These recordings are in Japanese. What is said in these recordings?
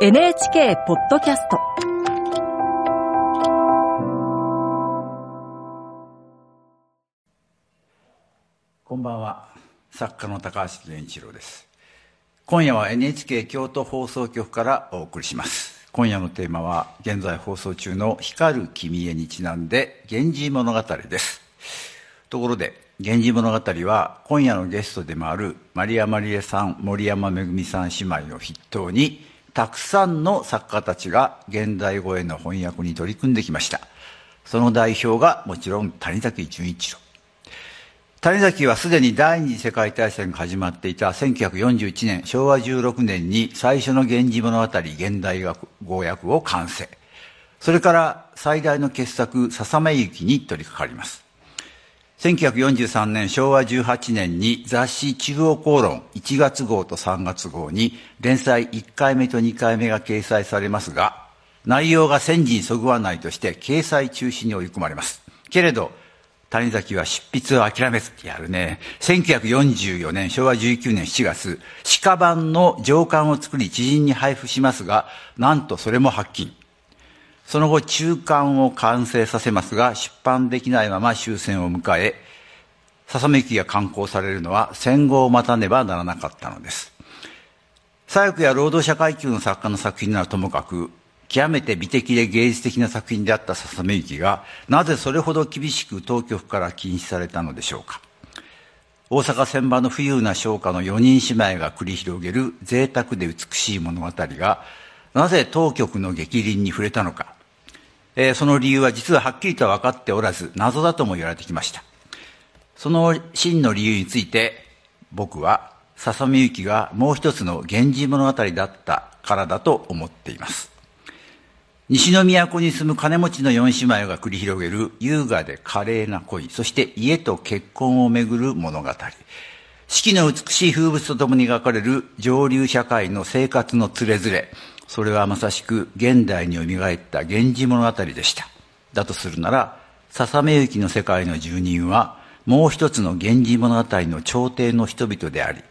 NHK ポッドキャスト。こんばんは。作家の高橋源一郎です。今夜は NHK 京都放送局からお送りします。今夜のテーマは現在放送中の光る君へにちなんで源氏物語です。ところで源氏物語は今夜のゲストでもあるマリア・マリエさん森山めぐみさん姉妹を筆頭にたくさんの作家たちが現代語への翻訳に取り組んできました。その代表がもちろん谷崎潤一郎。谷崎はすでに第二次世界大戦が始まっていた1941年昭和16年に最初の源氏物語現代語訳を完成。それから最大の傑作「笹目行に取り掛かります。1943年昭和18年に雑誌中央公論1月号と3月号に連載1回目と2回目が掲載されますが、内容が戦時にそぐわないとして掲載中止に追い込まれます。けれど、谷崎は執筆を諦めず、やるね。1944年、昭和19年7月、鹿版の上巻を作り知人に配布しますが、なんとそれも発禁。その後、中間を完成させますが、出版できないまま終戦を迎え、笹目記が刊行されるのは戦後を待たねばならなかったのです。左翼や労働者階級の作家の作品ならともかく、極めて美的で芸術的な作品であった笹目行が、なぜそれほど厳しく当局から禁止されたのでしょうか。大阪船場の富裕な商家の四人姉妹が繰り広げる贅沢で美しい物語が、なぜ当局の逆鱗に触れたのか。えー、その理由は実ははっきりとは分かっておらず、謎だとも言われてきました。その真の理由について、僕は、笹見幸がもう一つの源氏物語だったからだと思っています。西の都に住む金持ちの四姉妹が繰り広げる優雅で華麗な恋、そして家と結婚をめぐる物語。四季の美しい風物とともに描かれる上流社会の生活のつれづれ。それはまさしく現代に蘇った源氏物語でした。だとするなら、笹目行の世界の住人は、もう一つの源氏物語の朝廷の人々であり、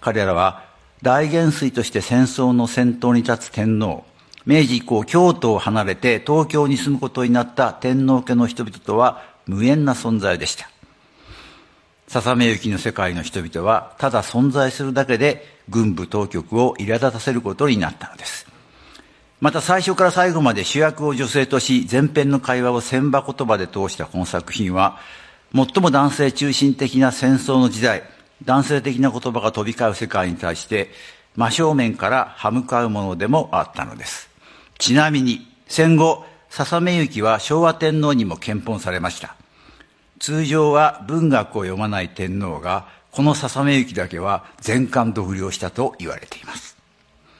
彼らは大元帥として戦争の先頭に立つ天皇、明治以降京都を離れて東京に住むことになった天皇家の人々とは無縁な存在でした。笹目行の世界の人々はただ存在するだけで軍部当局を苛立たせることになったのです。また最初から最後まで主役を女性とし、前編の会話を千場言葉で通したこの作品は、最も男性中心的な戦争の時代、男性的な言葉が飛び交う世界に対して、真正面から歯向かうものでもあったのです。ちなみに、戦後、笹目行は昭和天皇にも検本されました。通常は文学を読まない天皇が、この笹目行だけは全巻独了したと言われています。